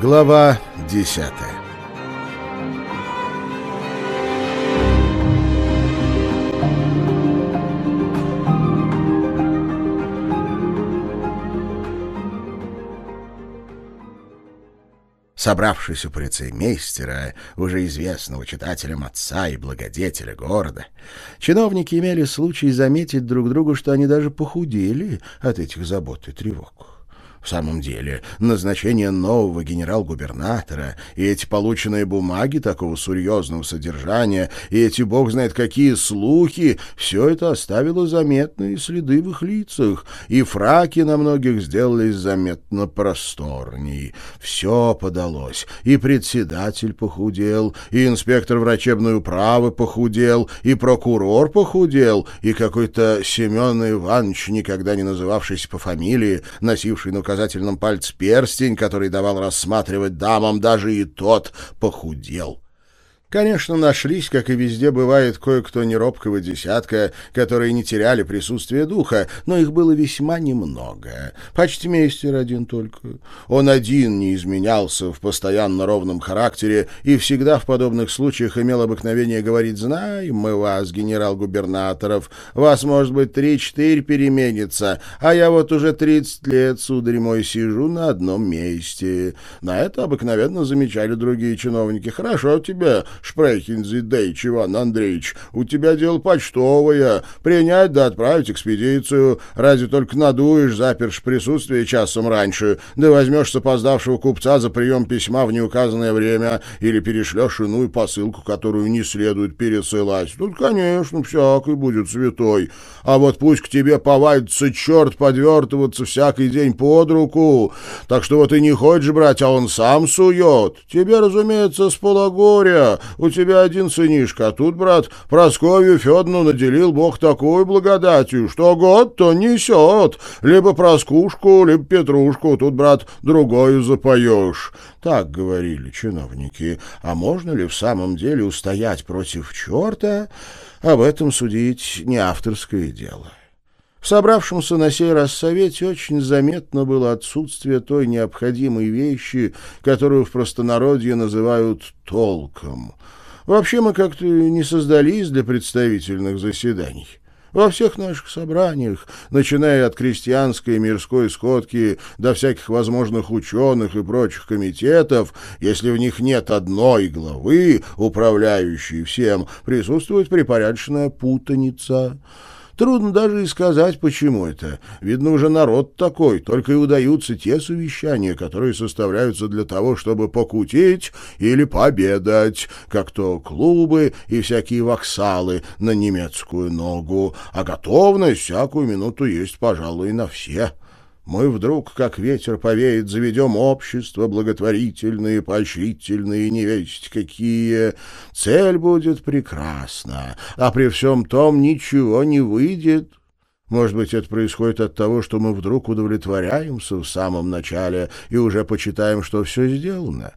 Глава десятая Собравшись у полицеймейстера, уже известного читателям отца и благодетеля города, чиновники имели случай заметить друг другу, что они даже похудели от этих забот и тревог. В самом деле, назначение нового генерал-губернатора. И эти полученные бумаги такого серьезного содержания, и эти бог знает какие слухи, все это оставило заметные следы в их лицах, и фраки на многих сделались заметно просторней. Все подалось, и председатель похудел, и инспектор врачебной управы похудел, и прокурор похудел, и какой-то Семен Иванович, никогда не называвшийся по фамилии, носивший на указательном пальце перстень, который давал рассматривать дамам, даже и тот похудел. Конечно, нашлись, как и везде бывает, кое-кто неробкого десятка, которые не теряли присутствие духа, но их было весьма немного. Почти мейстер один только. Он один не изменялся в постоянно ровном характере и всегда в подобных случаях имел обыкновение говорить «Знаем мы вас, генерал-губернаторов, вас, может быть, три-четыре переменится, а я вот уже тридцать лет, сударь мой, сижу на одном месте». На это обыкновенно замечали другие чиновники. «Хорошо у тебя, Шпрехинзидейч Иван Андреевич, у тебя дело почтовое. Принять да отправить экспедицию. Разве только надуешь, запершь присутствие часом раньше, да возьмешь опоздавшего купца за прием письма в неуказанное время или перешлешь иную посылку, которую не следует пересылать. Тут, конечно, всякой будет святой. А вот пусть к тебе повадится черт подвертываться всякий день под руку. Так что вот и не хочешь брать, а он сам сует. Тебе, разумеется, с пологоря. У тебя один сынишка, а тут, брат, Просковью Федоровну наделил Бог такой благодатью, что год то несет. Либо Проскушку, либо Петрушку, тут, брат, другую запоешь. Так говорили чиновники. А можно ли в самом деле устоять против черта? Об этом судить не авторское дело. В собравшемся на сей раз совете очень заметно было отсутствие той необходимой вещи, которую в простонародье называют «толком». Вообще мы как-то не создались для представительных заседаний. Во всех наших собраниях, начиная от крестьянской и мирской сходки до всяких возможных ученых и прочих комитетов, если в них нет одной главы, управляющей всем, присутствует припорядочная путаница — Трудно даже и сказать, почему это. Видно, уже народ такой, только и удаются те совещания, которые составляются для того, чтобы покутить или победать, как то клубы и всякие воксалы на немецкую ногу, а готовность всякую минуту есть, пожалуй, на все. Мы вдруг, как ветер повеет, заведем общество благотворительные, поощрительные, не весть какие. Цель будет прекрасна, а при всем том ничего не выйдет. Может быть, это происходит от того, что мы вдруг удовлетворяемся в самом начале и уже почитаем, что все сделано.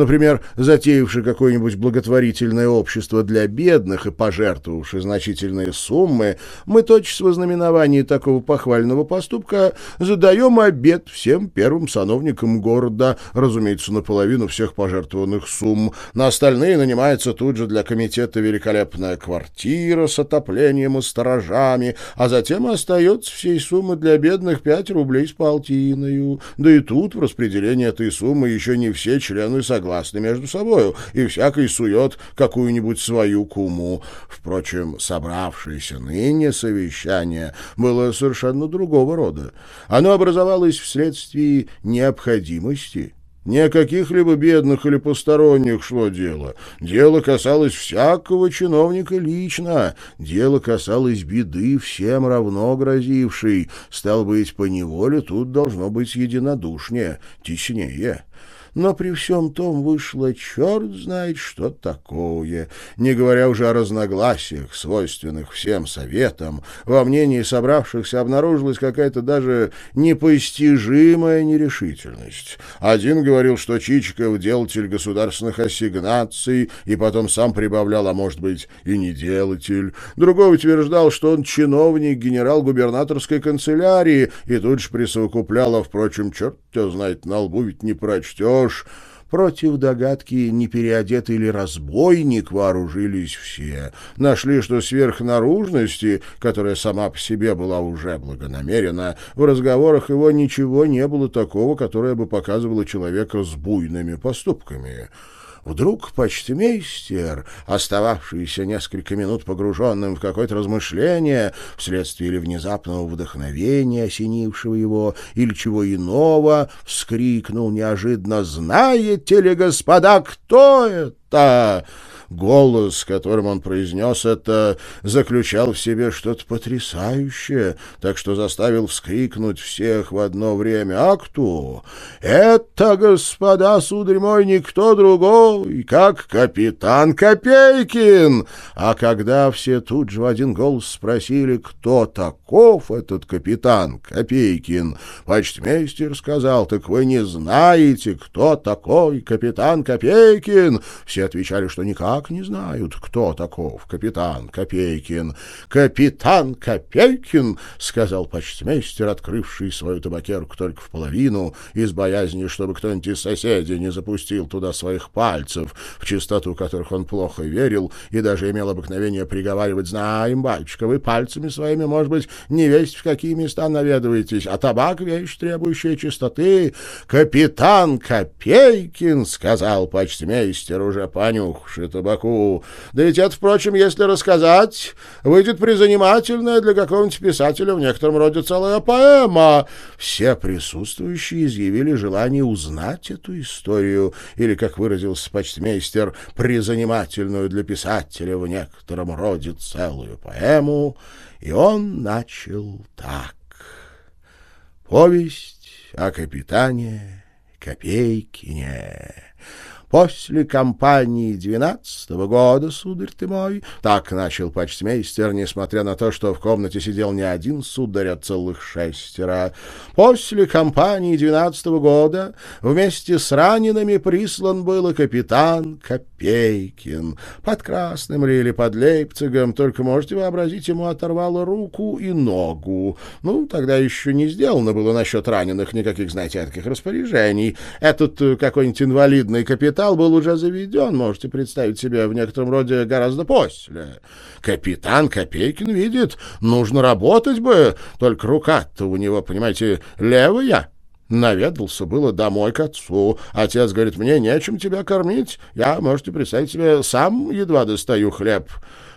Например, затеявший какое-нибудь благотворительное общество для бедных и пожертвовавший значительные суммы, мы тотчас в ознаменовании такого похвального поступка задаем обед всем первым сановникам города, разумеется, наполовину всех пожертвованных сумм. На остальные нанимается тут же для комитета великолепная квартира с отоплением и сторожами, а затем остается всей суммы для бедных пять рублей с полтиною. Да и тут в распределении этой суммы еще не все члены согласны согласны между собою, и всякий сует какую-нибудь свою куму. Впрочем, собравшееся ныне совещание было совершенно другого рода. Оно образовалось вследствие необходимости — ни о каких-либо бедных или посторонних шло дело. Дело касалось всякого чиновника лично. Дело касалось беды, всем равно грозившей. Стал быть, по неволе тут должно быть единодушнее, теснее но при всем том вышло черт знает что такое, не говоря уже о разногласиях, свойственных всем советам. Во мнении собравшихся обнаружилась какая-то даже непостижимая нерешительность. Один говорил, что Чичиков делатель государственных ассигнаций, и потом сам прибавлял, а может быть и не делатель. Другой утверждал, что он чиновник генерал-губернаторской канцелярии, и тут же присовокуплял, а, впрочем, черт тебя знает, на лбу ведь не прочтешь, найдешь. Против догадки, не переодетый ли разбойник, вооружились все. Нашли, что сверхнаружности, которая сама по себе была уже благонамерена, в разговорах его ничего не было такого, которое бы показывало человека с буйными поступками. Вдруг почтмейстер, остававшийся несколько минут погруженным в какое-то размышление, вследствие или внезапного вдохновения, осенившего его, или чего иного, вскрикнул неожиданно «Знаете ли, господа, кто это?» Голос, которым он произнес это, заключал в себе что-то потрясающее, так что заставил вскрикнуть всех в одно время. «А кто?» «Это, господа, сударь мой, никто другой, как капитан Копейкин!» А когда все тут же в один голос спросили, кто таков этот капитан Копейкин, почтмейстер сказал, «Так вы не знаете, кто такой капитан Копейкин?» Все отвечали, что никак никак не знают, кто таков капитан Копейкин. «Капитан Копейкин!» — сказал почтмейстер, открывший свою табакерку только в половину, из боязни, чтобы кто-нибудь из соседей не запустил туда своих пальцев, в чистоту которых он плохо верил и даже имел обыкновение приговаривать «Знаем, батюшка, вы пальцами своими, может быть, не весть в какие места наведываетесь, а табак — вещь, требующая чистоты. Капитан Копейкин!» — сказал почтмейстер, уже понюхший табак Баку. Да ведь это, впрочем, если рассказать, выйдет призанимательная для какого-нибудь писателя в некотором роде целая поэма. Все присутствующие изъявили желание узнать эту историю, или, как выразился почтмейстер, призанимательную для писателя в некотором роде целую поэму, и он начал так. Повесть о капитане Копейкине. После кампании двенадцатого года, сударь ты мой, так начал почтмейстер, несмотря на то, что в комнате сидел не один сударь, а целых шестеро. После кампании двенадцатого года вместе с ранеными прислан был и капитан Копейкин. Под Красным ли или под Лейпцигом, только можете вообразить, ему оторвало руку и ногу. Ну, тогда еще не сделано было насчет раненых никаких, знаете, таких распоряжений. Этот э, какой-нибудь инвалидный капитан капитал был уже заведен, можете представить себе, в некотором роде гораздо после. Капитан Копейкин видит, нужно работать бы, только рука-то у него, понимаете, левая. Наведался было домой к отцу. Отец говорит, мне нечем тебя кормить. Я, можете представить себе, сам едва достаю хлеб.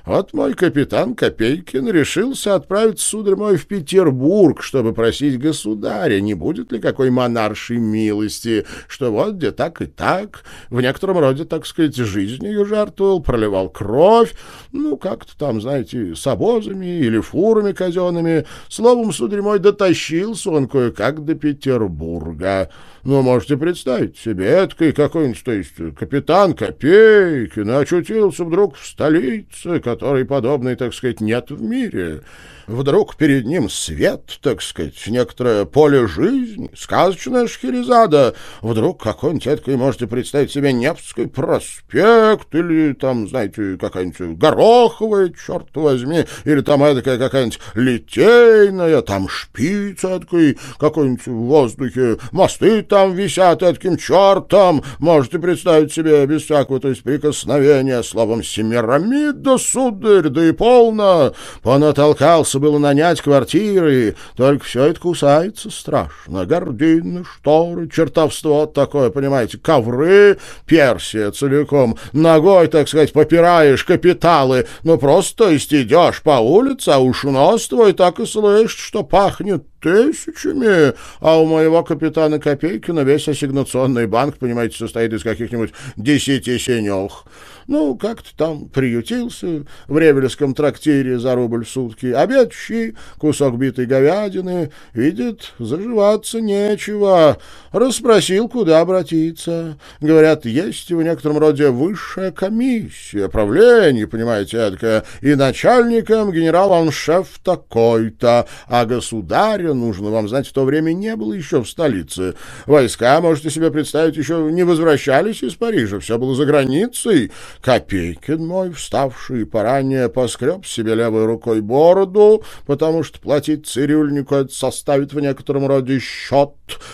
Вот мой капитан Копейкин решился отправиться, сударь мой, в Петербург, чтобы просить государя, не будет ли какой монаршей милости, что вот где так и так, в некотором роде, так сказать, жизнью жертвовал, проливал кровь, ну, как-то там, знаете, с обозами или фурами казенными. Словом, сударь мой, дотащился он кое-как до Петербурга. Ну, можете представить себе, эткой какой-нибудь, то есть капитан Копейкин очутился вдруг в столице, которой подобной, так сказать, нет в мире. Вдруг перед ним свет, так сказать, некоторое поле жизни, сказочная Шхерезада. Вдруг какой-нибудь эткой можете представить себе Невский проспект или там, знаете, какая-нибудь Гороховая, черт возьми, или там эдакая какая-нибудь Литейная, там шпица эткой какой-нибудь в воздухе, мосты там висят этким чертом. Можете представить себе без всякого, то есть прикосновения, словом, Семирамида, сударь, да и полно. Понатолкался Собирался было нанять квартиры, только все это кусается страшно. Гордины, шторы, чертовство такое, понимаете, ковры, Персия целиком. Ногой, так сказать, попираешь капиталы, ну просто, то есть идешь по улице, а уж нос твой так и слышишь, что пахнет тысячами, а у моего капитана Копейкина весь ассигнационный банк, понимаете, состоит из каких-нибудь десяти синех. Ну, как-то там приютился в ревельском трактире за рубль в сутки. Обед щи, кусок битой говядины. Видит, заживаться нечего. Расспросил, куда обратиться. Говорят, есть в некотором роде высшая комиссия, правление, понимаете, эдакое, и начальником генерал-аншеф такой-то, а государя, нужно вам знать, в то время не было еще в столице. Войска, можете себе представить, еще не возвращались из Парижа, все было за границей. Копейкин мой, вставший поранее, поскреб себе левой рукой бороду, потому что платить цирюльнику это составит в некотором роде счет,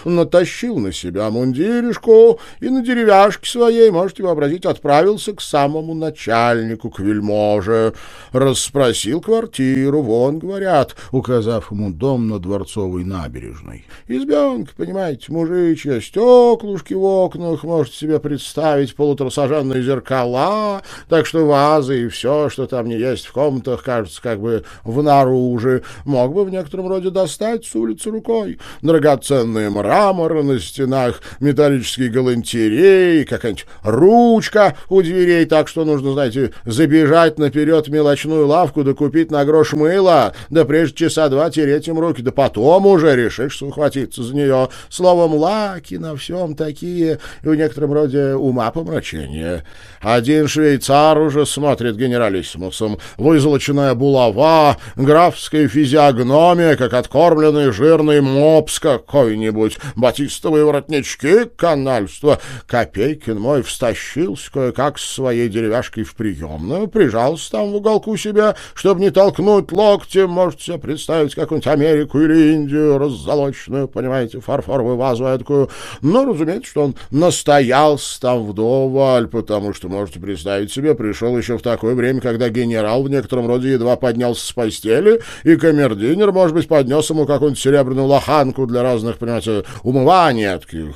натащил на себя мундиришку и на деревяшке своей, можете вообразить, отправился к самому начальнику, к вельможе, расспросил квартиру, вон, говорят, указав ему дом на Дворцовой набережной. Избенка, понимаете, мужичья, стеклушки в окнах, можете себе представить, полуторасаженные зеркала, так что вазы и все, что там не есть в комнатах, кажется, как бы внаружи, мог бы в некотором роде достать с улицы рукой. Драгоценные мраморы на стенах, металлические галантереи, какая-нибудь ручка у дверей, так что нужно, знаете, забежать наперед в мелочную лавку да на грош мыла, да прежде часа два тереть им руки, да потом уже решишь ухватиться за нее. Словом, лаки на всем такие, и в некотором роде ума помрачения. Один швейцар уже смотрит генералиссимусом, вызолоченная булава, графская физиогномия, как откормленный жирный мопс какой-нибудь, батистовые воротнички, канальство. Копейкин мой встащился кое-как с своей деревяшкой в приемную, прижался там в уголку себя, чтобы не толкнуть локтем, можете себе представить какую-нибудь Америку или Индию, раззолоченную, понимаете, фарфоровую вазу эдакую. Но, разумеется, что он настоялся там вдоволь, потому что, можете представить себе, пришел еще в такое время, когда генерал в некотором роде едва поднялся с постели, и камердинер, может быть, поднес ему какую-нибудь серебряную лоханку для разных, понимаете, умываний таких.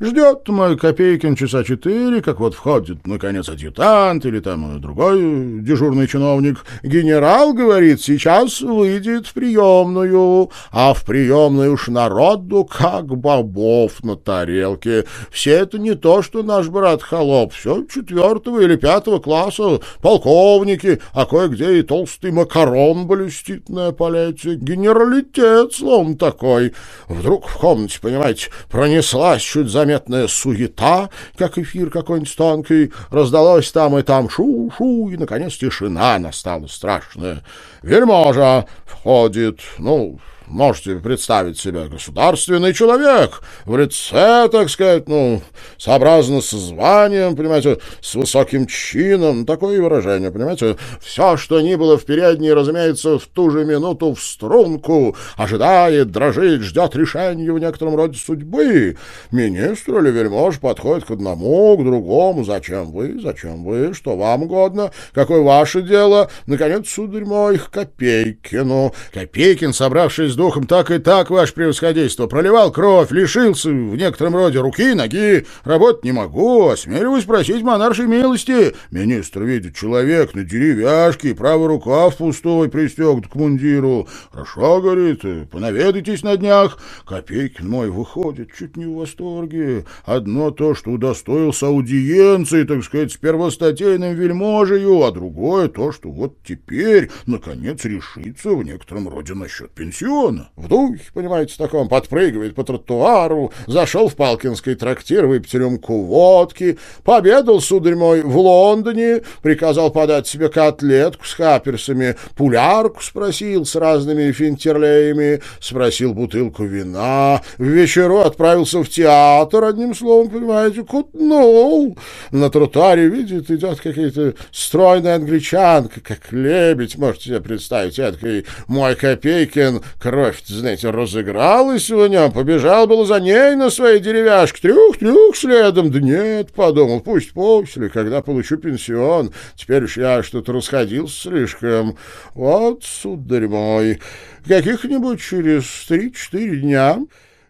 Ждет мой Копейкин часа четыре, как вот входит, наконец, адъютант или там другой дежурный чиновник. Генерал, говорит, сейчас выйдет в приемную, а в приемную уж народу как бобов на тарелке. Все это не то, что наш брат Холоп, все четвертого или пятого класса, полковники, а кое-где и толстый макарон блестит на палете. Генералитет, словом, такой. Вдруг в комнате, понимаете, пронеслась чуть заметная суета, как эфир какой-нибудь тонкий, раздалось там и там шу-шу, и, наконец, тишина настала страшная. Вельможа входит, ну, можете представить себе, государственный человек, в лице, так сказать, ну, сообразно с званием, понимаете, с высоким чином, такое выражение, понимаете, все, что ни было в передней, разумеется, в ту же минуту в струнку, ожидает, дрожит, ждет решения в некотором роде судьбы. Министр или вельмож подходит к одному, к другому, зачем вы, зачем вы, что вам угодно, какое ваше дело, наконец, сударь мой, к Копейкину. Копейкин, собравшись духом, так и так, ваше превосходительство, проливал кровь, лишился в некотором роде руки, ноги, работать не могу, осмеливаюсь просить монаршей милости. Министр видит человек на деревяшке, правый рукав пустой пристегнут к мундиру. Хорошо, говорит, понаведайтесь на днях. Копейкин мой выходит чуть не в восторге. Одно то, что удостоился аудиенции, так сказать, с первостатейным вельможею, а другое то, что вот теперь, наконец, решится в некотором роде насчет пенсиона он в духе, понимаете, таком, подпрыгивает по тротуару, зашел в Палкинский трактир, выпить рюмку водки, пообедал, сударь мой, в Лондоне, приказал подать себе котлетку с хаперсами, пулярку спросил с разными финтерлеями, спросил бутылку вина, в вечеру отправился в театр, одним словом, понимаете, кутнул. На тротуаре, видит, идет какая-то стройная англичанка, как лебедь, можете себе представить, эдакий мой Копейкин, кровь, знаете, разыгралась у нем, побежал было за ней на своей деревяшке, трюх-трюх следом. Да нет, подумал, пусть после, когда получу пенсион. Теперь уж я что-то расходился слишком. Вот, сударь мой, каких-нибудь через три-четыре дня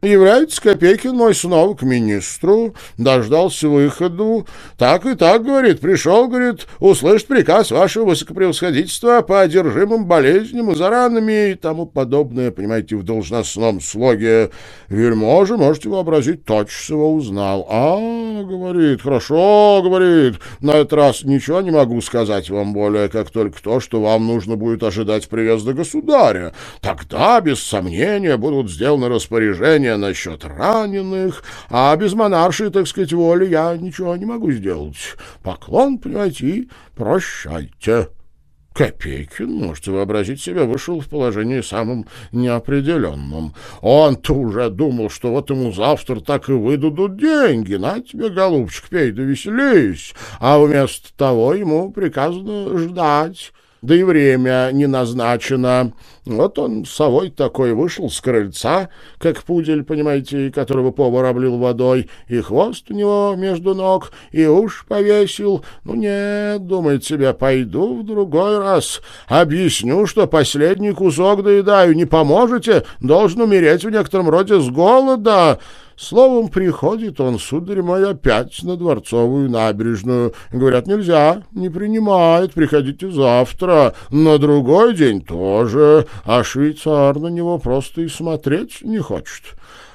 Является Копейкин мой снова к министру, дождался выходу. Так и так, говорит, пришел, говорит, услышать приказ вашего высокопревосходительства по одержимым болезням и заранами и тому подобное, понимаете, в должностном слоге. Вельможа, можете вообразить, тотчас его узнал. А, говорит, хорошо, говорит, на этот раз ничего не могу сказать вам более, как только то, что вам нужно будет ожидать приезда государя. Тогда, без сомнения, будут сделаны распоряжения мнение насчет раненых, а без монаршей, так сказать, воли я ничего не могу сделать. Поклон, понимаете, и прощайте. Копейкин, можете вообразить себе, вышел в положении самым неопределенным. Он-то уже думал, что вот ему завтра так и выдадут деньги. На тебе, голубчик, пей да веселись. А вместо того ему приказано ждать да и время не назначено. Вот он совой такой вышел с крыльца, как пудель, понимаете, которого повар облил водой, и хвост у него между ног, и уж повесил. Ну нет, думает себе, пойду в другой раз. Объясню, что последний кусок доедаю, не поможете, должен умереть в некотором роде с голода». Словом, приходит он, сударь мой, опять на Дворцовую набережную. Говорят, нельзя, не принимает, приходите завтра. На другой день тоже, а швейцар на него просто и смотреть не хочет.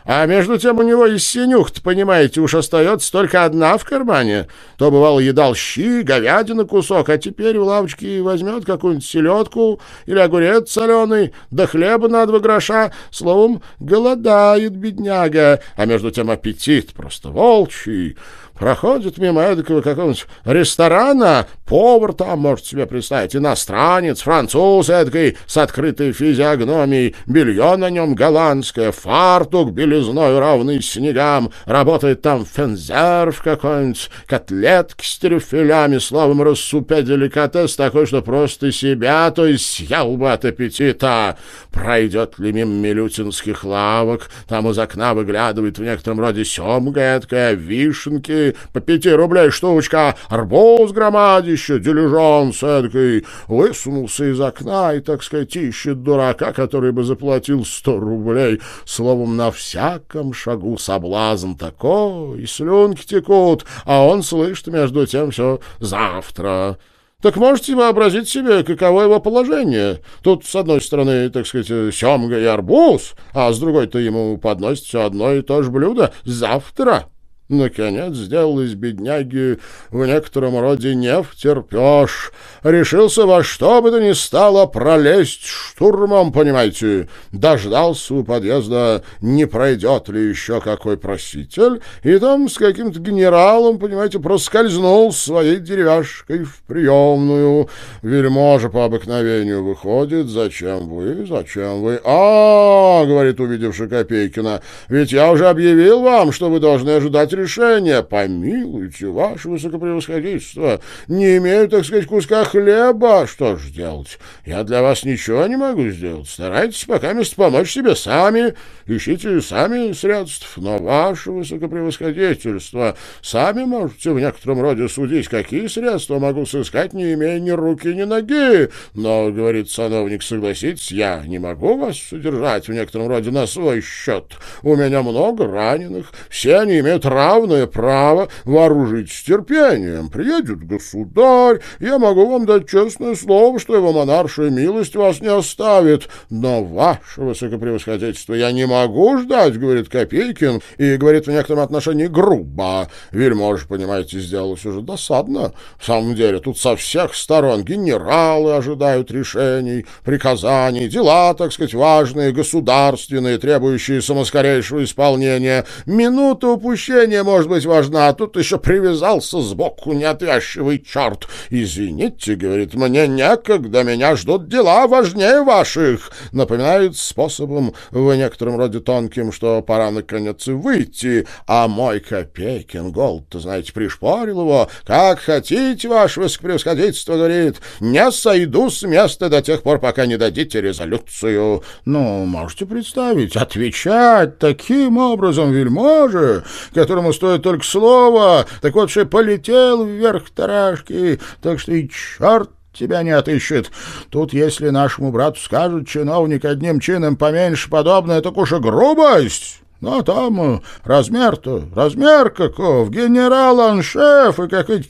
А между тем у него из синюх понимаете, уж остается только одна в кармане. То, бывало, едал щи, говядина кусок, а теперь в лавочке возьмет какую-нибудь селедку или огурец соленый, да хлеба на два гроша. Словом, голодает бедняга, а между тем аппетит просто волчий. Проходит мимо эдакого какого-нибудь ресторана, повар там, может себе представить, иностранец, француз эдакой, с открытой физиогномией, белье на нем голландское, фартук белизной равный снегам, работает там фензерв какой-нибудь, котлетки с трюфелями, словом, рассупя деликатес такой, что просто себя, то есть съел бы от аппетита. Пройдет ли мимо милютинских лавок, там из окна выглядывает в некотором роде семга эдакая, вишенки, по пяти рублей штучка, арбуз громадище, дилижанс эдакой, высунулся из окна и, так сказать, ищет дурака, который бы заплатил сто рублей. Словом, на всяком шагу соблазн такой, слюнки текут, а он слышит между тем все завтра. Так можете вообразить себе, каково его положение. Тут, с одной стороны, так сказать, семга и арбуз, а с другой-то ему подносит все одно и то же блюдо завтра. Наконец сделал из бедняги в некотором роде не втерпешь. Решился во что бы то ни стало пролезть штурмом, понимаете. Дождался у подъезда, не пройдет ли еще какой проситель, и там с каким-то генералом, понимаете, проскользнул своей деревяшкой в приемную. Вельможа по обыкновению выходит. «Зачем вы? Зачем вы?» «А, — говорит, увидевший Копейкина, — ведь я уже объявил вам, что вы должны ожидать решение. Помилуйте, ваше высокопревосходительство, не имею, так сказать, куска хлеба. Что ж делать? Я для вас ничего не могу сделать. Старайтесь пока место помочь себе сами. Ищите сами средств. Но ваше высокопревосходительство, сами можете в некотором роде судить, какие средства могу сыскать, не имея ни руки, ни ноги. Но, говорит сановник, согласитесь, я не могу вас содержать в некотором роде на свой счет. У меня много раненых, все они имеют равное право вооружить терпением. Приедет государь, я могу вам дать честное слово, что его монаршая милость вас не оставит. Но, ваше высокопревосходительство, я не могу ждать, говорит Копейкин, и говорит в некотором отношении грубо. Вельмож, понимаете, сделалось уже досадно. В самом деле, тут со всех сторон генералы ожидают решений, приказаний, дела, так сказать, важные, государственные, требующие самоскорейшего исполнения. Минута упущения не может быть важна, а тут еще привязался сбоку неотвязчивый черт. Извините, говорит, мне некогда, меня ждут дела важнее ваших. Напоминает способом в некотором роде тонким, что пора наконец выйти, а мой Копейкин голод-то, знаете, пришпорил его. Как хотите, ваше высокопревосходительство, говорит, не сойду с места до тех пор, пока не дадите резолюцию. Ну, можете представить, отвечать таким образом вельможи, которым которому стоит только слово, так вот же полетел вверх тарашки, так что и черт тебя не отыщет. Тут, если нашему брату скажут, чиновник одним чином поменьше подобное, так уж и грубость». А там э, размер-то, размер каков, генерал-аншеф и какой-то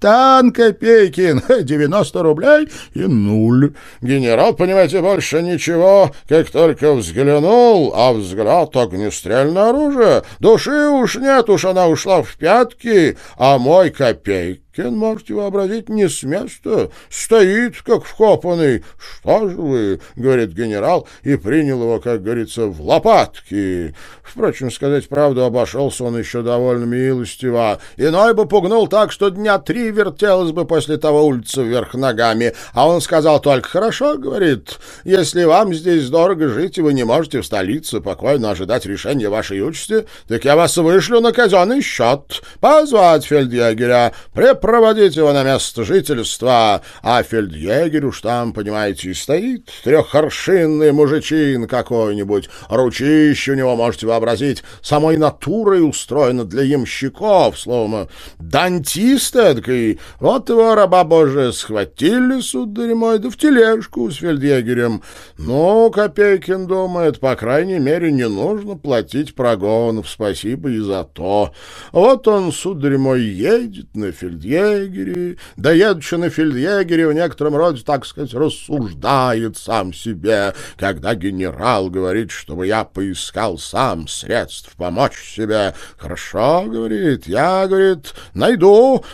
капитан Копейкин, 90 рублей и нуль. Генерал, понимаете, больше ничего, как только взглянул, а взгляд огнестрельное оружие. Души уж нет, уж она ушла в пятки, а мой Копейкин можете вообразить, не с места, стоит, как вкопанный. «Что же вы?» — говорит генерал, и принял его, как говорится, в лопатки. Впрочем, сказать правду, обошелся он еще довольно милостиво. Иной бы пугнул так, что дня три перевертелась бы после того улица вверх ногами. А он сказал только, хорошо, говорит, если вам здесь дорого жить, и вы не можете в столице покойно ожидать решения вашей участи, так я вас вышлю на казенный счет. Позвать фельдъегеря, препроводить его на место жительства. А фельдъегерь уж там, понимаете, и стоит, трехоршинный мужичин какой-нибудь, ручище у него, можете вообразить, самой натурой устроено для ямщиков, словом, дантист эдакий. Вот его, раба Божия, схватили, сударь мой, да в тележку с фельдъегерем. Ну, Копейкин думает, по крайней мере, не нужно платить прогонов, спасибо и за то. Вот он, сударь мой, едет на фельдъегере, да едучи на фельдъегере, в некотором роде, так сказать, рассуждает сам себе, когда генерал говорит, чтобы я поискал сам средств помочь себе. Хорошо, говорит, я, говорит, найду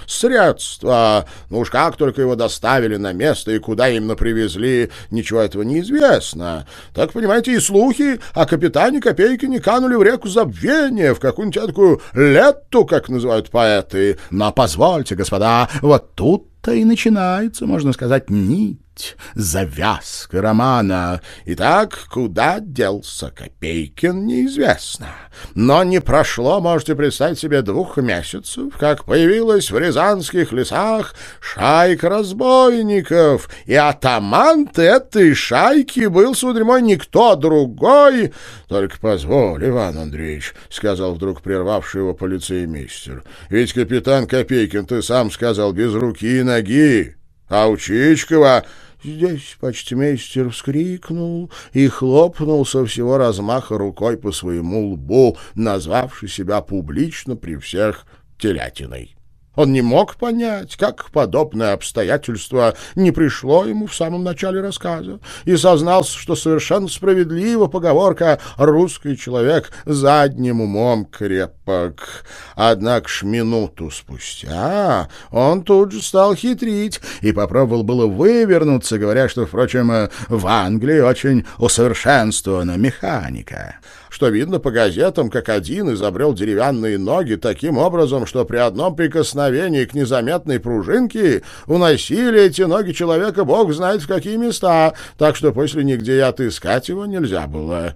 средства. Ну уж как только его доставили на место и куда именно привезли, ничего этого не известно. Так, понимаете, и слухи о капитане Копейки не канули в реку забвения, в какую-нибудь такую летту, как называют поэты. Но позвольте, господа, вот тут-то и начинается, можно сказать, нить суть, завязка романа. Итак, куда делся Копейкин, неизвестно. Но не прошло, можете представить себе, двух месяцев, как появилась в рязанских лесах шайка разбойников, и атаман этой шайки был, сударь мой, никто другой. Только позволь, Иван Андреевич, — сказал вдруг прервавший его полицеймейстер, — ведь капитан Копейкин, ты сам сказал, без руки и ноги. А у Чичкова Здесь почтмейстер вскрикнул и хлопнул со всего размаха рукой по своему лбу, назвавший себя публично при всех телятиной. Он не мог понять, как подобное обстоятельство не пришло ему в самом начале рассказа, и сознался, что совершенно справедлива поговорка «русский человек задним умом крепок». Однако ж минуту спустя он тут же стал хитрить и попробовал было вывернуться, говоря, что, впрочем, в Англии очень усовершенствована механика что видно по газетам, как один изобрел деревянные ноги таким образом, что при одном прикосновении к незаметной пружинке уносили эти ноги человека бог знает в какие места, так что после нигде и отыскать его нельзя было.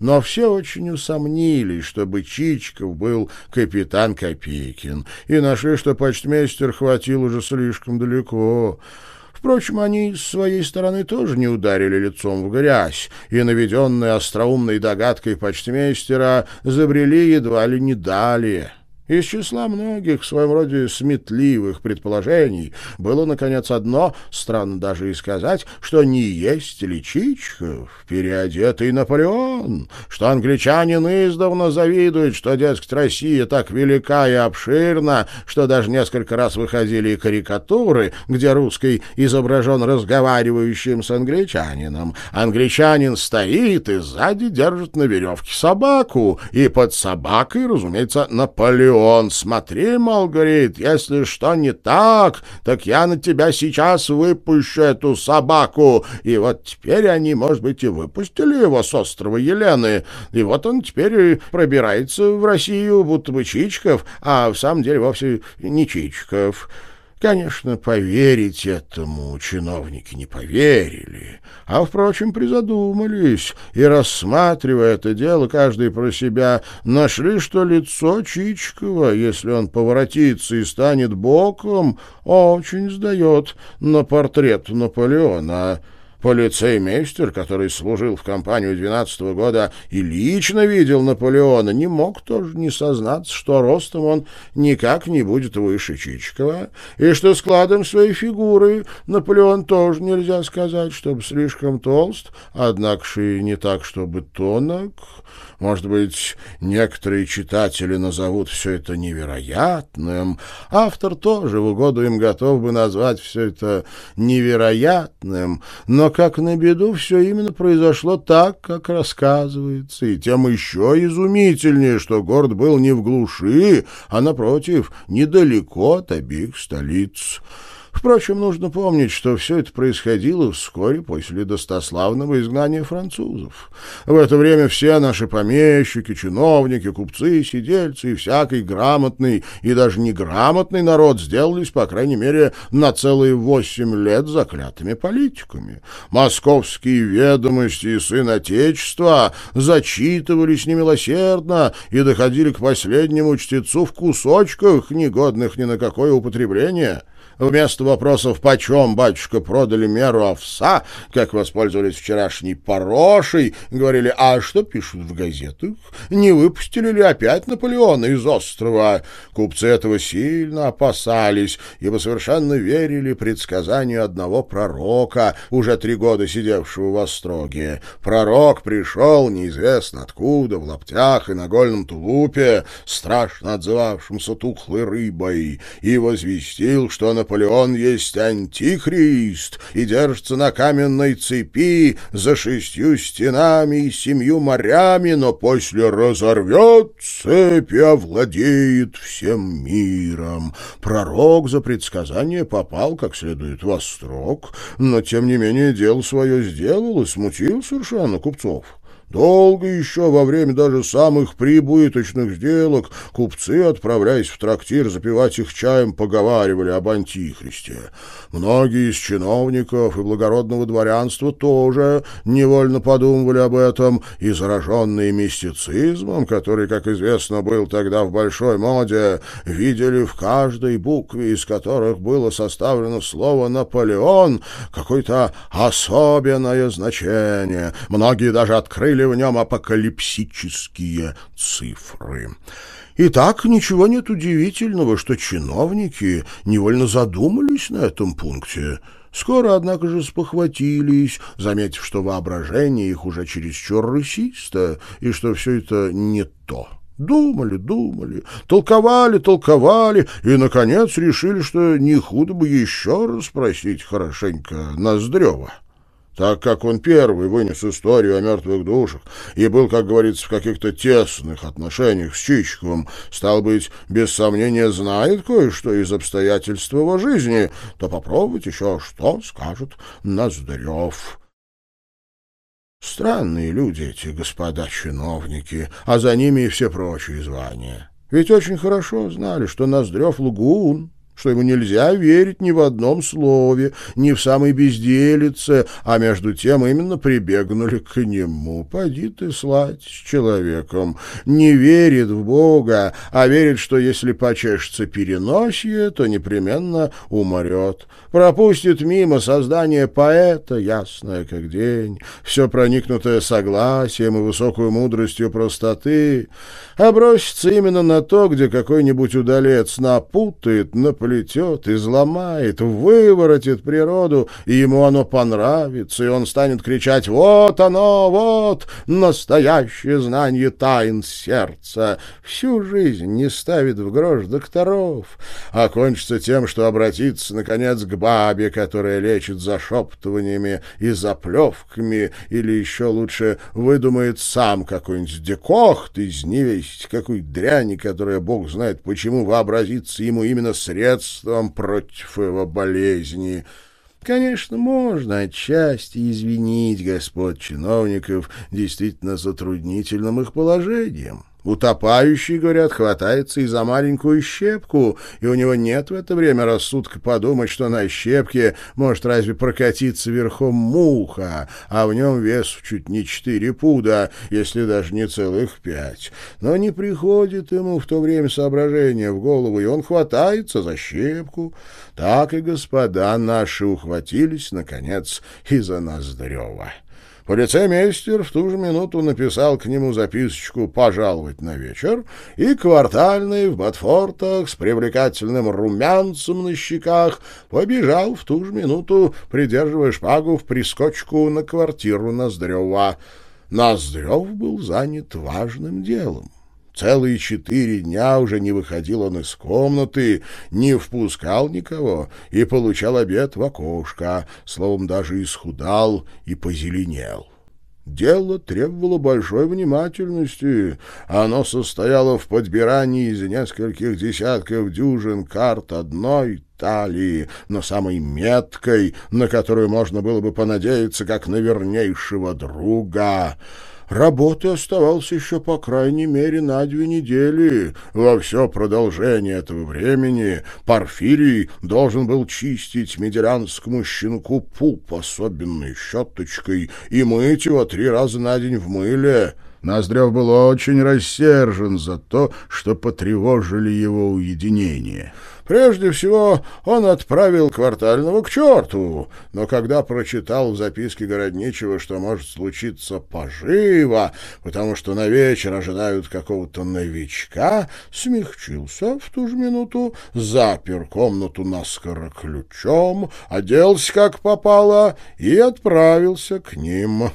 Но все очень усомнились, чтобы Чичков был капитан Копейкин, и нашли, что почтмейстер хватил уже слишком далеко. Впрочем, они с своей стороны тоже не ударили лицом в грязь, и, наведенные остроумной догадкой почтмейстера, забрели едва ли не далее. Из числа многих, в своем роде сметливых предположений, было, наконец, одно, странно даже и сказать, что не есть Личичков, переодетый Наполеон, что англичанин издавна завидует, что, дескать, Россия так велика и обширна, что даже несколько раз выходили и карикатуры, где русский изображен разговаривающим с англичанином. Англичанин стоит и сзади держит на веревке собаку, и под собакой, разумеется, Наполеон он, смотри, мол, говорит, если что не так, так я на тебя сейчас выпущу эту собаку. И вот теперь они, может быть, и выпустили его с острова Елены. И вот он теперь пробирается в Россию, будто бы Чичков, а в самом деле вовсе не Чичков. Конечно, поверить этому чиновники не поверили, а, впрочем, призадумались, и, рассматривая это дело, каждый про себя, нашли, что лицо Чичкова, если он поворотится и станет боком, очень сдает на портрет Наполеона. Полицеймейстер, который служил в компанию 12 -го года и лично видел Наполеона, не мог тоже не сознаться, что ростом он никак не будет выше Чичикова, и что складом своей фигуры Наполеон тоже нельзя сказать, чтобы слишком толст, однако же и не так, чтобы тонок. Может быть, некоторые читатели назовут все это невероятным. Автор тоже в угоду им готов бы назвать все это невероятным, но, как на беду, все именно произошло так, как рассказывается, и тем еще изумительнее, что город был не в глуши, а, напротив, недалеко от обеих столиц. Впрочем, нужно помнить, что все это происходило вскоре после достославного изгнания французов. В это время все наши помещики, чиновники, купцы, сидельцы и всякий грамотный и даже неграмотный народ сделались, по крайней мере, на целые восемь лет заклятыми политиками. Московские ведомости и сын Отечества зачитывались немилосердно и доходили к последнему чтецу в кусочках, негодных ни на какое употребление. Вместо вопросов «почем, батюшка, продали меру овса?», как воспользовались вчерашней порошей, говорили «а что пишут в газетах? Не выпустили ли опять Наполеона из острова?» Купцы этого сильно опасались, ибо совершенно верили предсказанию одного пророка, уже три года сидевшего в Остроге. Пророк пришел неизвестно откуда, в лаптях и нагольном тулупе, страшно отзывавшимся тухлой рыбой, и возвестил, что на Наполеон есть антихрист и держится на каменной цепи за шестью стенами и семью морями, но после разорвет цепь и овладеет всем миром. Пророк за предсказание попал как следует во строк, но тем не менее дело свое сделал и смутил совершенно купцов. Долго еще во время даже самых прибыточных сделок купцы, отправляясь в трактир запивать их чаем, поговаривали об антихристе. Многие из чиновников и благородного дворянства тоже невольно подумывали об этом, и зараженные мистицизмом, который, как известно, был тогда в большой моде, видели в каждой букве, из которых было составлено слово «Наполеон», какое-то особенное значение. Многие даже открыли в нем апокалипсические цифры. Итак, ничего нет удивительного, что чиновники невольно задумались на этом пункте. Скоро, однако же, спохватились, заметив, что воображение их уже чересчур рысисто, и что все это не то. Думали, думали, толковали, толковали, и, наконец, решили, что не худо бы еще раз спросить хорошенько Ноздрева так как он первый вынес историю о мертвых душах и был, как говорится, в каких-то тесных отношениях с Чичиковым, стал быть, без сомнения, знает кое-что из обстоятельств его жизни, то попробовать еще что скажет Ноздрев. Странные люди эти господа чиновники, а за ними и все прочие звания. Ведь очень хорошо знали, что Ноздрев лгун, что ему нельзя верить ни в одном слове, ни в самой безделице, а между тем именно прибегнули к нему. Поди ты слать с человеком. Не верит в Бога, а верит, что если почешется переносье, то непременно умрет. Пропустит мимо создание поэта, ясное как день, все проникнутое согласием и высокую мудростью простоты, а бросится именно на то, где какой-нибудь удалец напутает, наплетет, изломает, выворотит природу, и ему оно понравится, и он станет кричать «Вот оно, вот настоящее знание тайн сердца!» Всю жизнь не ставит в грош докторов, а кончится тем, что обратится, наконец, к бабе, которая лечит зашептываниями и заплевками, или еще лучше выдумает сам какой-нибудь декохт из невесть, какой дряни, которая, бог знает почему, вообразится ему именно средством против его болезни. Конечно, можно отчасти извинить господ чиновников действительно затруднительным их положением. Утопающий, говорят, хватается и за маленькую щепку, и у него нет в это время рассудка подумать, что на щепке может разве прокатиться верхом муха, а в нем вес чуть не четыре пуда, если даже не целых пять. Но не приходит ему в то время соображение в голову, и он хватается за щепку. Так и господа наши ухватились, наконец, и за Ноздрева. Полицеймейстер в ту же минуту написал к нему записочку «Пожаловать на вечер» и квартальный в Батфортах с привлекательным румянцем на щеках побежал в ту же минуту, придерживая шпагу в прискочку на квартиру Ноздрева. Ноздрев был занят важным делом. Целые четыре дня уже не выходил он из комнаты, не впускал никого и получал обед в окошко, словом, даже исхудал и позеленел. Дело требовало большой внимательности. Оно состояло в подбирании из нескольких десятков дюжин карт одной стали, но самой меткой, на которую можно было бы понадеяться как на вернейшего друга. Работы оставалось еще по крайней мере на две недели. Во все продолжение этого времени Порфирий должен был чистить меделянскому щенку пуп особенной щеточкой и мыть его три раза на день в мыле. Ноздрев был очень рассержен за то, что потревожили его уединение. Прежде всего, он отправил квартального к черту, но когда прочитал в записке городничего, что может случиться поживо, потому что на вечер ожидают какого-то новичка, смягчился в ту же минуту, запер комнату наскоро ключом, оделся как попало и отправился к ним.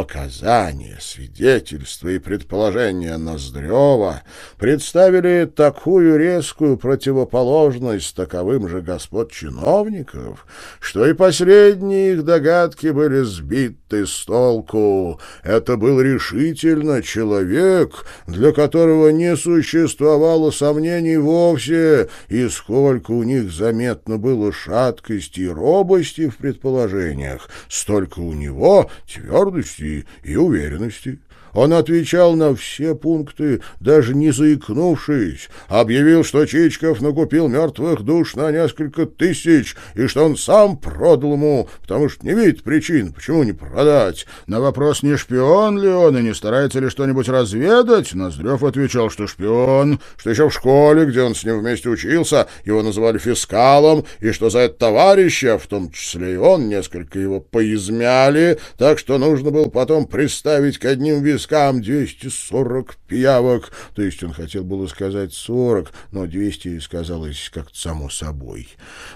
Показания, свидетельства и предположения Ноздрева представили такую резкую противоположность таковым же господ чиновников, что и последние их догадки были сбиты с толку. Это был решительно человек, для которого не существовало сомнений вовсе, и сколько у них заметно было шаткости и робости в предположениях, столько у него твердости и, уверенности. Он отвечал на все пункты, даже не заикнувшись, объявил, что Чичков накупил мертвых душ на несколько тысяч, и что он сам продал ему, потому что не видит причин, почему не продать. На вопрос, не шпион ли он и не старается ли что-нибудь разведать, Ноздрев отвечал, что шпион, что еще в школе, где он с ним вместе учился, его называли фискалом, и что за это товарища, в том числе и он, несколько его поизмяли, так что нужно было потом приставить к одним вискам 240 пиявок. То есть он хотел было сказать 40, но 200 сказалось как-то само собой.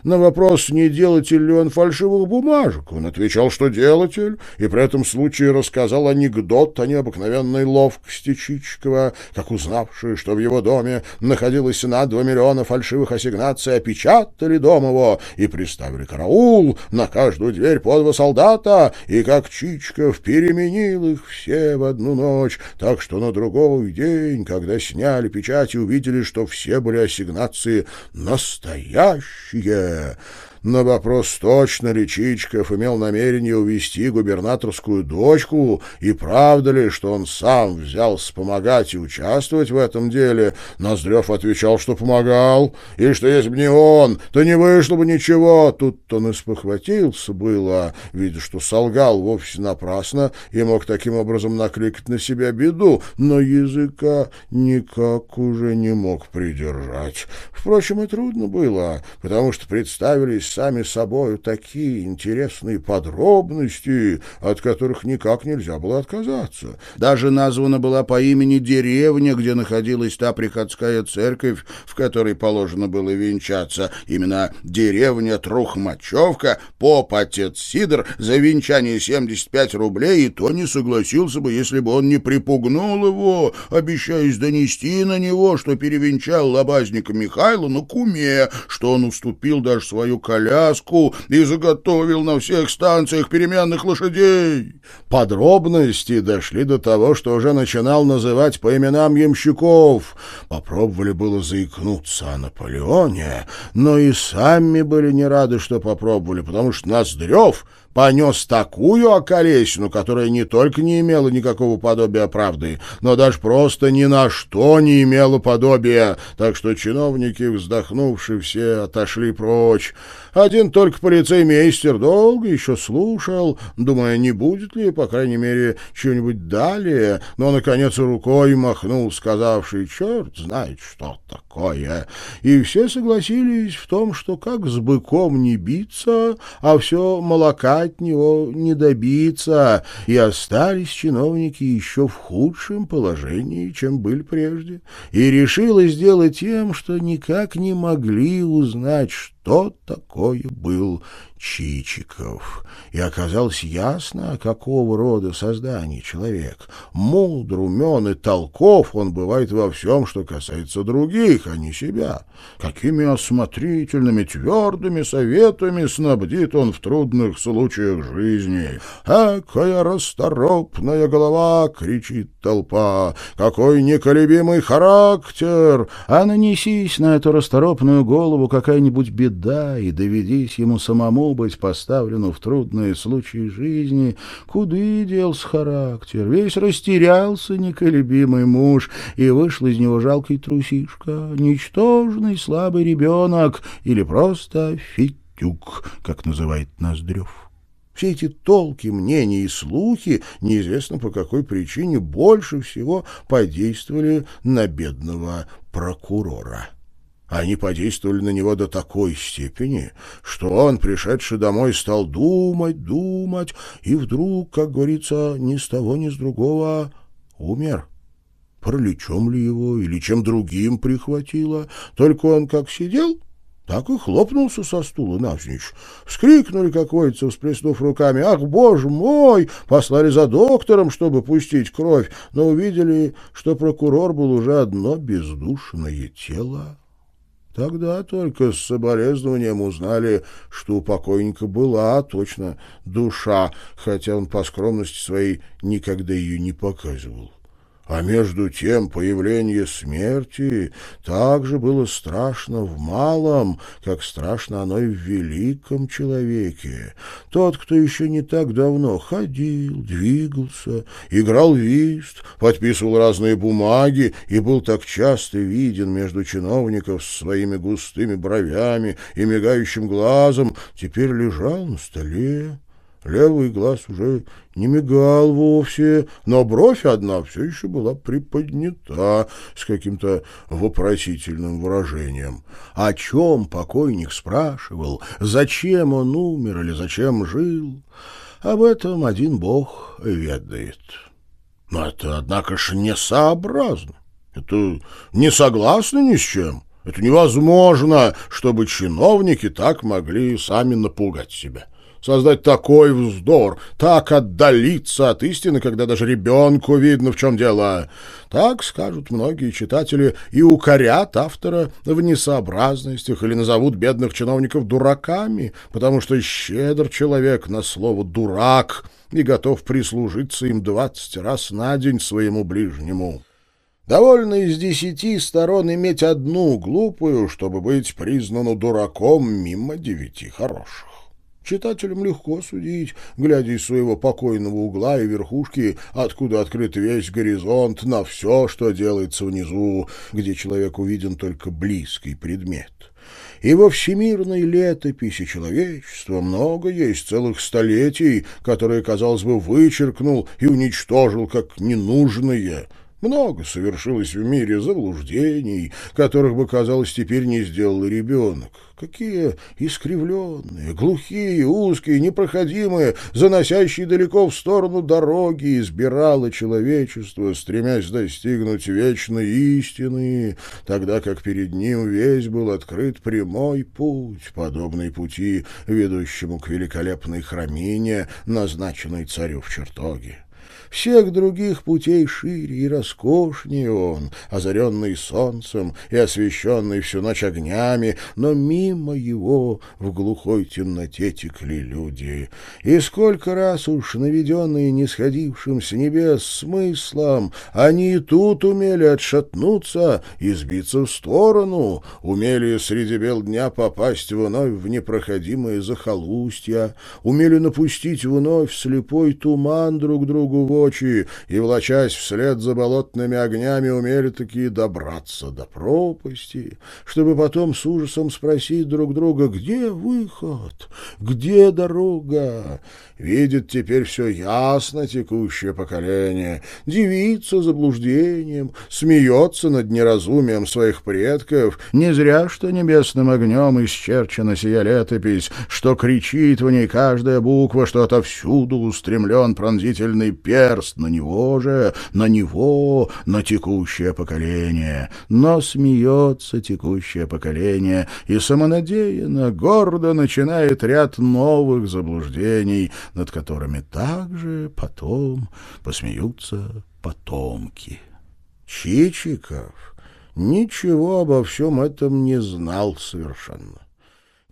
На вопрос, не делатель ли он фальшивых бумажек, он отвечал, что делатель, и при этом случае рассказал анекдот о необыкновенной ловкости Чичикова, как узнавший, что в его доме находилось на 2 миллиона фальшивых ассигнаций, опечатали дом его и приставили караул на каждую дверь по два солдата, и как Чичиков переменил их все в одну ночь, так что на другой день, когда сняли печать и увидели, что все были ассигнации настоящие, на вопрос, точно ли Чичков имел намерение увести губернаторскую дочку, и правда ли, что он сам взялся помогать и участвовать в этом деле, Ноздрев отвечал, что помогал, и что если бы не он, то не вышло бы ничего. Тут он испохватился было, видя, что солгал вовсе напрасно и мог таким образом накликать на себя беду, но языка никак уже не мог придержать. Впрочем, и трудно было, потому что представились сами собою такие интересные подробности, от которых никак нельзя было отказаться. Даже названа была по имени деревня, где находилась та приходская церковь, в которой положено было венчаться. Именно деревня Трухмачевка, поп отец Сидор, за венчание 75 рублей, и то не согласился бы, если бы он не припугнул его, обещаясь донести на него, что перевенчал лобазника Михайла на куме, что он уступил даже свою коляску коляску и заготовил на всех станциях переменных лошадей. Подробности дошли до того, что уже начинал называть по именам ямщиков. Попробовали было заикнуться о Наполеоне, но и сами были не рады, что попробовали, потому что Ноздрев понес такую околесину, которая не только не имела никакого подобия правды, но даже просто ни на что не имела подобия, так что чиновники, вздохнувшие, все отошли прочь. Один только полицеймейстер долго еще слушал, думая, не будет ли, по крайней мере, чего-нибудь далее, но, наконец, рукой махнул, сказавший, черт знает, что такое. И все согласились в том, что как с быком не биться, а все молока от него не добиться, и остались чиновники еще в худшем положении, чем были прежде, и решила сделать тем, что никак не могли узнать, что такое был Чичиков, и оказалось ясно, какого рода создание человек. Мудр, умен и толков он бывает во всем, что касается других, а не себя. Какими осмотрительными, твердыми советами снабдит он в трудных случаях жизни. «Экая расторопная голова!» — кричит толпа. «Какой неколебимый характер!» А нанесись на эту расторопную голову какая-нибудь беда, беда, и доведись ему самому быть поставлену в трудные случаи жизни, куды делся характер, весь растерялся неколебимый муж, и вышел из него жалкий трусишка, ничтожный слабый ребенок или просто фитюк, как называет Ноздрев. Все эти толки, мнения и слухи, неизвестно по какой причине, больше всего подействовали на бедного прокурора. Они подействовали на него до такой степени, что он, пришедший домой, стал думать, думать, и вдруг, как говорится, ни с того, ни с другого умер. Пролечом ли его или чем другим прихватило, только он как сидел так и хлопнулся со стула навзничь. Вскрикнули, как водится, всплеснув руками. «Ах, боже мой!» Послали за доктором, чтобы пустить кровь, но увидели, что прокурор был уже одно бездушное тело. Тогда только с соболезнованием узнали, что у покойника была точно душа, хотя он по скромности своей никогда ее не показывал. А между тем появление смерти также было страшно в малом, как страшно оно и в великом человеке. Тот, кто еще не так давно ходил, двигался, играл вист, подписывал разные бумаги и был так часто виден между чиновников с своими густыми бровями и мигающим глазом, теперь лежал на столе Левый глаз уже не мигал вовсе, но бровь одна все еще была приподнята с каким-то вопросительным выражением. О чем покойник спрашивал, зачем он умер или зачем жил, об этом один бог ведает. Но это, однако же, несообразно. Это не согласно ни с чем. Это невозможно, чтобы чиновники так могли сами напугать себя создать такой вздор, так отдалиться от истины, когда даже ребенку видно, в чем дело. Так скажут многие читатели и укорят автора в несообразностях или назовут бедных чиновников дураками, потому что щедр человек на слово «дурак» и готов прислужиться им двадцать раз на день своему ближнему. Довольно из десяти сторон иметь одну глупую, чтобы быть признанну дураком мимо девяти хороших. Читателям легко судить, глядя из своего покойного угла и верхушки, откуда открыт весь горизонт на все, что делается внизу, где человек увиден только близкий предмет. И во всемирной летописи человечества много есть целых столетий, которые, казалось бы, вычеркнул и уничтожил как ненужные — много совершилось в мире заблуждений, которых бы, казалось, теперь не сделал ребенок. Какие искривленные, глухие, узкие, непроходимые, заносящие далеко в сторону дороги избирало человечество, стремясь достигнуть вечной истины, тогда как перед ним весь был открыт прямой путь, подобный пути, ведущему к великолепной храмине, назначенной царю в чертоге. Всех других путей шире и роскошнее он, озаренный солнцем и освещенный всю ночь огнями, но мимо его в глухой темноте текли люди. И сколько раз уж наведенные нисходившим с небес смыслом, они и тут умели отшатнуться и сбиться в сторону, умели среди бел дня попасть вновь в непроходимые захолустья, умели напустить вновь слепой туман друг другу в ночи и, влачась вслед за болотными огнями, умели такие добраться до пропасти, чтобы потом с ужасом спросить друг друга, где выход, где дорога. Видит теперь все ясно текущее поколение, дивится заблуждением, смеется над неразумием своих предков. Не зря, что небесным огнем исчерчена сия летопись, что кричит в ней каждая буква, что отовсюду устремлен пронзительный пер, перст на него же, на него, на текущее поколение. Но смеется текущее поколение и самонадеянно, гордо начинает ряд новых заблуждений, над которыми также потом посмеются потомки. Чичиков ничего обо всем этом не знал совершенно.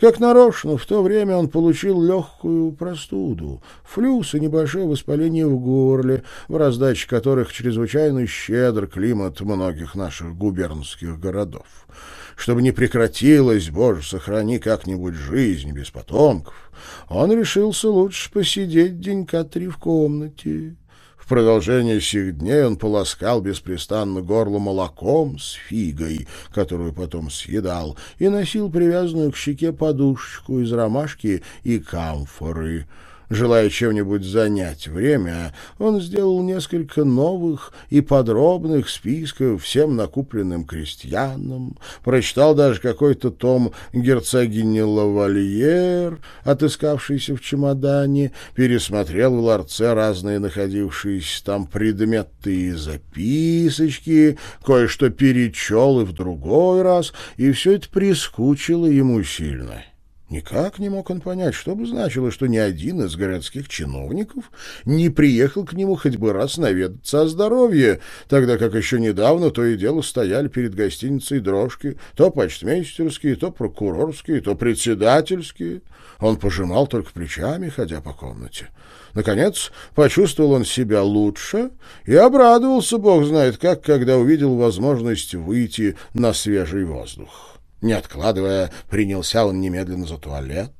Как нарочно, в то время он получил легкую простуду, флюс и небольшое воспаление в горле, в раздаче которых чрезвычайно щедр климат многих наших губернских городов. Чтобы не прекратилась, боже, сохрани как-нибудь жизнь без потомков, он решился лучше посидеть денька три в комнате. Продолжение сих дней он полоскал беспрестанно горло молоком с фигой, которую потом съедал, и носил привязанную к щеке подушечку из ромашки и камфоры — Желая чем-нибудь занять время, он сделал несколько новых и подробных списков всем накупленным крестьянам, прочитал даже какой-то том герцогини Лавальер, отыскавшийся в чемодане, пересмотрел в ларце разные находившиеся там предметы и записочки, кое-что перечел и в другой раз, и все это прискучило ему сильно. Никак не мог он понять, что бы значило, что ни один из городских чиновников не приехал к нему хоть бы раз наведаться о здоровье, тогда как еще недавно то и дело стояли перед гостиницей дрожки, то почтмейстерские, то прокурорские, то председательские. Он пожимал только плечами, ходя по комнате. Наконец, почувствовал он себя лучше и обрадовался, бог знает как, когда увидел возможность выйти на свежий воздух. Не откладывая, принялся он немедленно за туалет,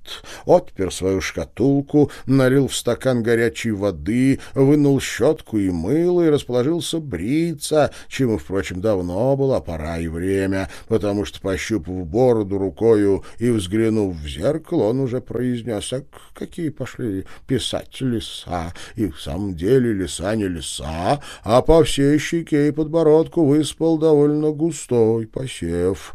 отпер свою шкатулку, налил в стакан горячей воды, вынул щетку и мыло и расположился бриться, чему, впрочем, давно была пора и время, потому что, пощупав бороду рукою и взглянув в зеркало, он уже произнес, а какие пошли писать леса, и в самом деле леса не леса, а по всей щеке и подбородку выспал довольно густой посев.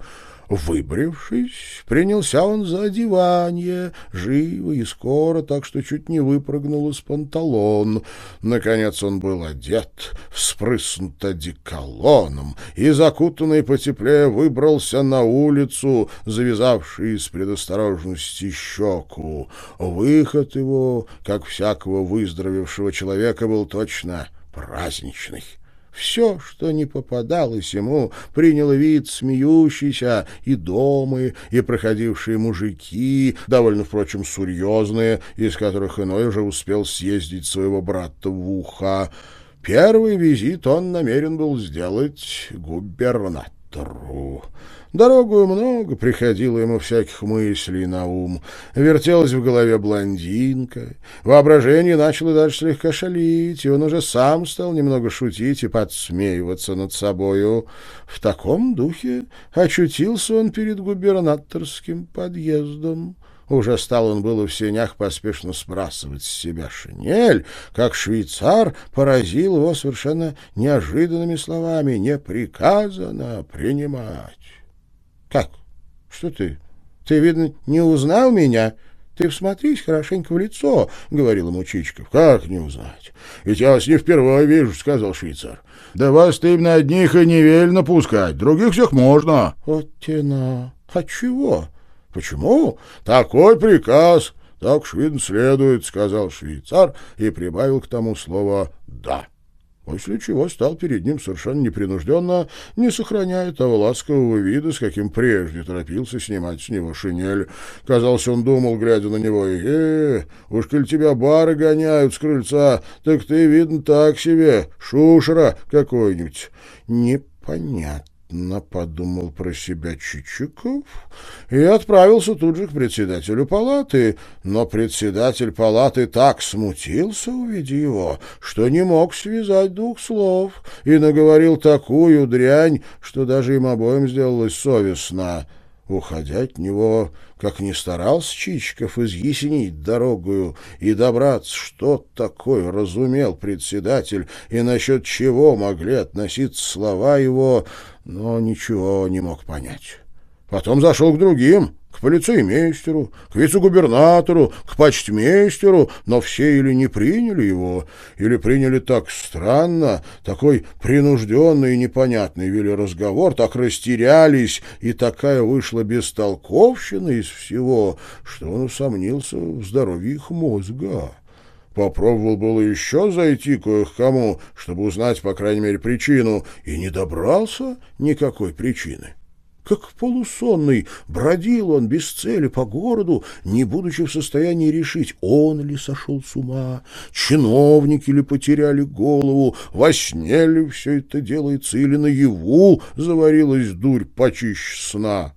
Выбрившись, принялся он за одевание, живо и скоро, так что чуть не выпрыгнул из панталон. Наконец он был одет, вспрыснут одеколоном, и, закутанный потеплее, выбрался на улицу, завязавший с предосторожности щеку. Выход его, как всякого выздоровевшего человека, был точно праздничный. Все, что не попадалось ему, приняло вид смеющийся, и домы, и проходившие мужики, довольно, впрочем, серьезные, из которых иной уже успел съездить своего брата в ухо. Первый визит он намерен был сделать губернатору. Дорогу много приходило ему всяких мыслей на ум. Вертелась в голове блондинка. Воображение начало даже слегка шалить, и он уже сам стал немного шутить и подсмеиваться над собою. В таком духе очутился он перед губернаторским подъездом. Уже стал он было в сенях поспешно сбрасывать с себя шинель, как швейцар поразил его совершенно неожиданными словами «не приказано принимать». Как? Что ты? Ты, видно, не узнал меня? Ты всмотрись хорошенько в лицо, — говорил ему Чичиков. Как не узнать? Ведь я вас не впервые вижу, — сказал швейцар. Да вас-то именно одних и не велено пускать, других всех можно. Вот тена. А чего? Почему? Такой приказ. Так видно, следует, — сказал швейцар и прибавил к тому слово «да» после чего стал перед ним совершенно непринужденно, не сохраняя того ласкового вида, с каким прежде торопился снимать с него шинель. Казалось, он думал, глядя на него, «Э, уж коль тебя бары гоняют с крыльца, так ты, видно, так себе, шушера какой-нибудь». «Непонятно» подумал про себя Чичиков и отправился тут же к председателю палаты. Но председатель палаты так смутился, увидя его, что не мог связать двух слов и наговорил такую дрянь, что даже им обоим сделалось совестно. Уходя от него, как ни старался Чичиков изъяснить дорогую и добраться, что такое разумел председатель и насчет чего могли относиться слова его, но ничего не мог понять. Потом зашел к другим, к полицеймейстеру, к вице-губернатору, к почтмейстеру, но все или не приняли его, или приняли так странно, такой принужденный и непонятный вели разговор, так растерялись, и такая вышла бестолковщина из всего, что он усомнился в здоровье их мозга. Попробовал было еще зайти кое к кому, чтобы узнать, по крайней мере, причину, и не добрался никакой причины. как полусонный. Бродил он без цели по городу, не будучи в состоянии решить, он ли сошел с ума, чиновники ли потеряли голову, во сне ли все это делается или наяву заварилась дурь почище сна.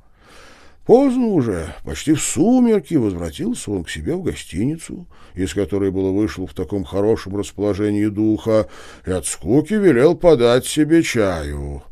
Поздно уже, почти в сумерки, возвратился он к себе в гостиницу, из которой было вышел в таком хорошем расположении духа, и от скуки велел подать себе чаю.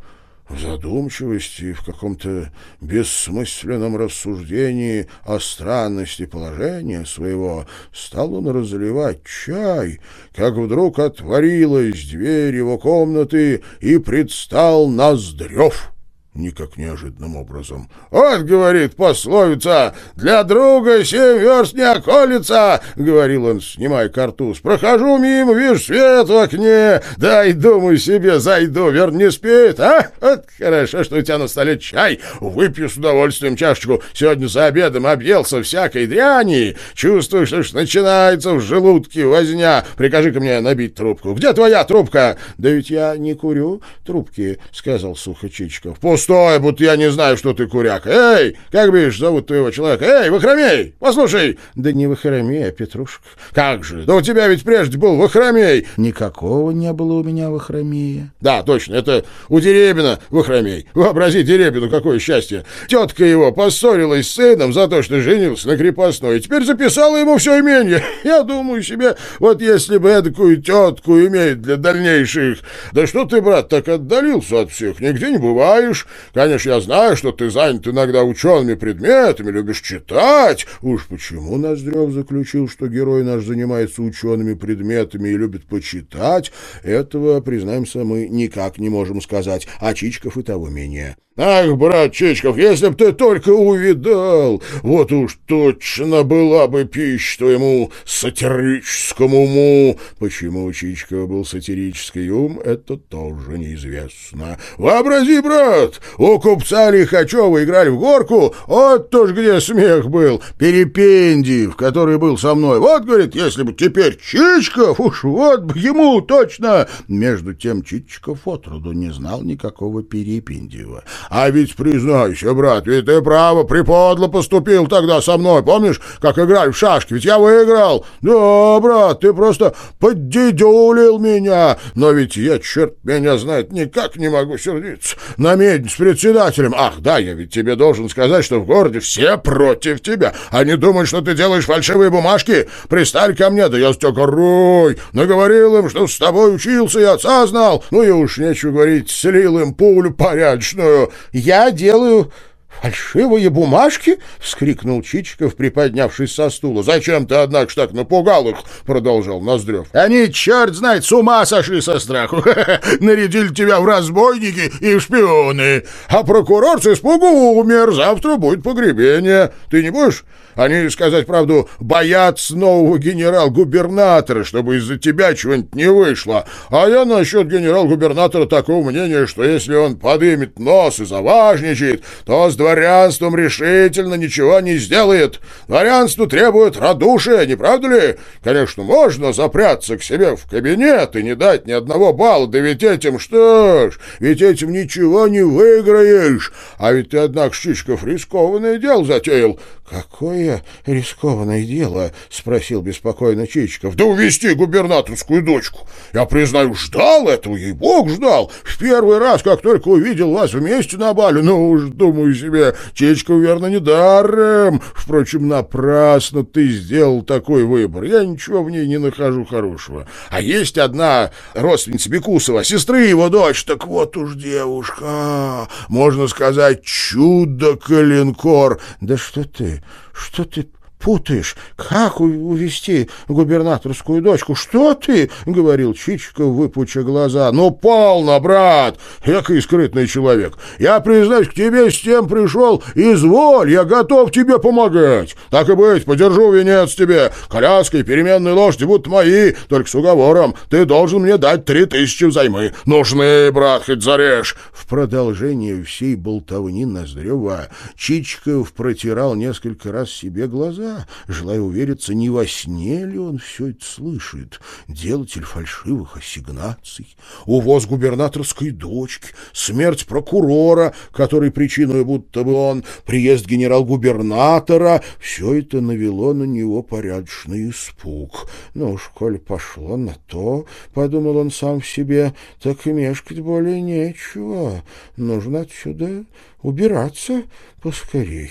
В задумчивости, в каком-то бессмысленном рассуждении о странности положения своего стал он разливать чай, как вдруг отворилась дверь его комнаты и предстал Ноздрев никак неожиданным образом. «Вот, — говорит пословица, — для друга семь верст не околится, — говорил он, снимая картуз. — Прохожу мимо, вижу свет в окне, дай, думаю себе, зайду, верно, не спит, а? Вот хорошо, что у тебя на столе чай, выпью с удовольствием чашечку. Сегодня за обедом объелся всякой дряни, чувствую, что ж начинается в желудке возня. Прикажи-ка мне набить трубку. Где твоя трубка? — Да ведь я не курю трубки, — сказал сухо Чичиков. — Стой, будто я не знаю, что ты куряк. Эй, как бишь зовут твоего человека? Эй, Вахромей, послушай. Да не Вахромей, а Петрушка. Как же? Да у тебя ведь прежде был Вахромей. Никакого не было у меня Вахромея. Да, точно, это у Деребина Вахромей. Вообрази Деребину, какое счастье. Тетка его поссорилась с сыном за то, что женился на крепостной, и теперь записала ему все имение. Я думаю себе, вот если бы эдакую тетку иметь для дальнейших... Да что ты, брат, так отдалился от всех, нигде не бываешь. Конечно, я знаю, что ты занят иногда учеными предметами, любишь читать. Уж почему Ноздрев заключил, что герой наш занимается учеными предметами и любит почитать, этого, признаемся, мы никак не можем сказать, а Чичков и того менее. Ах, брат Чичков, если б ты только увидал, вот уж точно была бы пища твоему сатирическому уму. Почему у Чичкова был сатирический ум, это тоже неизвестно. Вообрази, брат, у купца Лихачева играли в горку, вот тоже где смех был, Перепендиев, который был со мной. Вот, говорит, если бы теперь Чичков, уж вот бы ему точно. Между тем Чичков отроду не знал никакого Перепендиева. А ведь, признайся, брат, ведь ты, право, приподло поступил тогда со мной. Помнишь, как играли в шашки? Ведь я выиграл. Да, брат, ты просто поддедюлил меня. Но ведь я, черт меня знает, никак не могу сердиться. На медь с председателем. Ах, да, я ведь тебе должен сказать, что в городе все против тебя. Они думают, что ты делаешь фальшивые бумажки. Пристали ко мне, да я с тебя горой. Наговорил им, что с тобой учился и отца знал. Ну и уж нечего говорить, слил им пулю порядочную. «Я делаю «Фальшивые бумажки?» — вскрикнул Чичиков, приподнявшись со стула. «Зачем ты, однако, так напугал их?» — продолжал Ноздрев. «Они, черт знает, с ума сошли со страху. Нарядили тебя в разбойники и в шпионы. А прокурор с испугу умер. Завтра будет погребение. Ты не будешь?» Они, сказать правду, боятся нового генерал-губернатора, чтобы из-за тебя чего-нибудь не вышло. А я насчет генерал-губернатора такого мнения, что если он подымет нос и заважничает, то дворянством решительно ничего не сделает. Дворянству требует радушия, не правда ли? Конечно, можно запрятаться к себе в кабинет и не дать ни одного балла, да ведь этим что ж, ведь этим ничего не выиграешь. А ведь ты, однако, Щичков, рискованное дело затеял. «Какое рискованное дело?» — спросил беспокойно Чичиков. «Да увести губернаторскую дочку. Я, признаю, ждал этого, ей-бог ждал. В первый раз, как только увидел вас вместе на бале, ну уж, думаю себе, Чичиков, верно, недаром. Впрочем, напрасно ты сделал такой выбор. Я ничего в ней не нахожу хорошего. А есть одна родственница Бекусова, сестры его дочь. Так вот уж девушка, можно сказать, чудо-калинкор. Да что ты, что ты путаешь? Как увести губернаторскую дочку? Что ты? — говорил Чичиков, выпуча глаза. — Ну, полно, брат! Экий скрытный человек. Я, признаюсь, к тебе с тем пришел. Изволь, я готов тебе помогать. Так и быть, подержу венец тебе. Коляска и переменные лошади будут мои, только с уговором. Ты должен мне дать три тысячи взаймы. Нужны, брат, хоть зарежь. В продолжение всей болтовни Ноздрева Чичиков протирал несколько раз себе глаза глаза, желая увериться, не во сне ли он все это слышит. Делатель фальшивых ассигнаций, увоз губернаторской дочки, смерть прокурора, который причиной будто бы он, приезд генерал-губернатора — все это навело на него порядочный испуг. Ну уж, коль пошло на то, — подумал он сам в себе, — так и мешкать более нечего. Нужно отсюда убираться поскорей.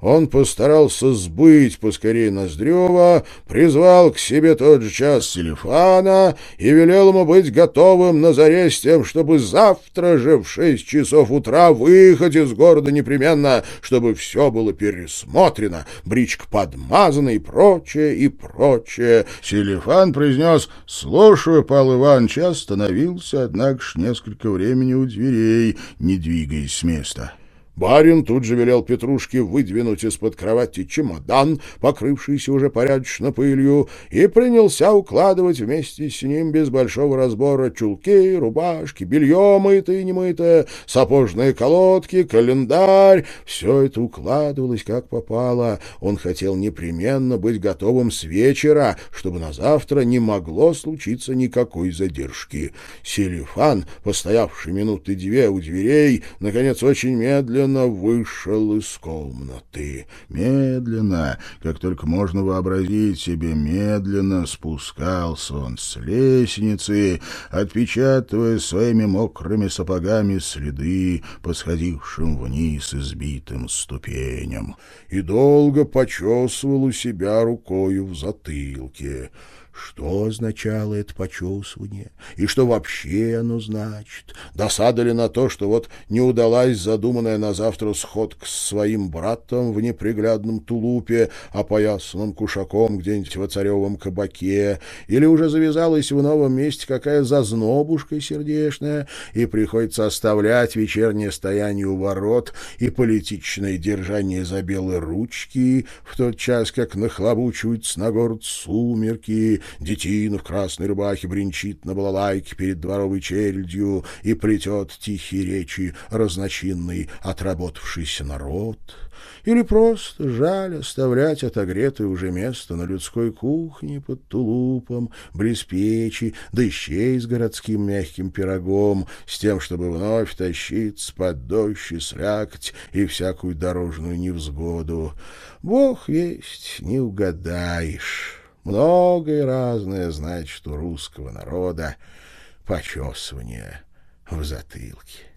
Он постарался сбыть поскорей Ноздрева, призвал к себе тот же час Селифана и велел ему быть готовым на заре с тем, чтобы завтра же в шесть часов утра выехать из города непременно, чтобы все было пересмотрено, бричка подмазана и прочее, и прочее. Селифан произнес «Слушаю, Павел Иванович», остановился, однако ж несколько времени у дверей, не двигаясь с места. Барин тут же велел Петрушке выдвинуть из-под кровати чемодан, покрывшийся уже порядочно пылью, и принялся укладывать вместе с ним без большого разбора чулки, рубашки, белье мытое и немытое, сапожные колодки, календарь. Все это укладывалось как попало. Он хотел непременно быть готовым с вечера, чтобы на завтра не могло случиться никакой задержки. Селифан, постоявший минуты две у дверей, наконец очень медленно медленно вышел из комнаты. Медленно, как только можно вообразить себе, медленно спускался он с лестницы, отпечатывая своими мокрыми сапогами следы по сходившим вниз избитым ступеням, и долго почесывал у себя рукою в затылке. Что означало это почувствование? И что вообще оно значит? Досада ли на то, что вот не удалась задуманная на завтра сходка с своим братом в неприглядном тулупе, опоясанным кушаком где-нибудь в царевом кабаке? Или уже завязалась в новом месте какая зазнобушка сердешная, и приходится оставлять вечернее стояние у ворот и политичное держание за белые ручки в тот час, как нахлобучиваются на город сумерки, детина в красной рубахе бренчит на балалайке перед дворовой чередью и плетет тихие речи разночинный отработавшийся народ, или просто жаль оставлять отогретое уже место на людской кухне под тулупом, близ печи, да еще и с городским мягким пирогом, с тем, чтобы вновь тащиться под дождь и слякоть и всякую дорожную невзгоду. Бог есть, не угадаешь». Многое разное значит у русского народа почесывание в затылке.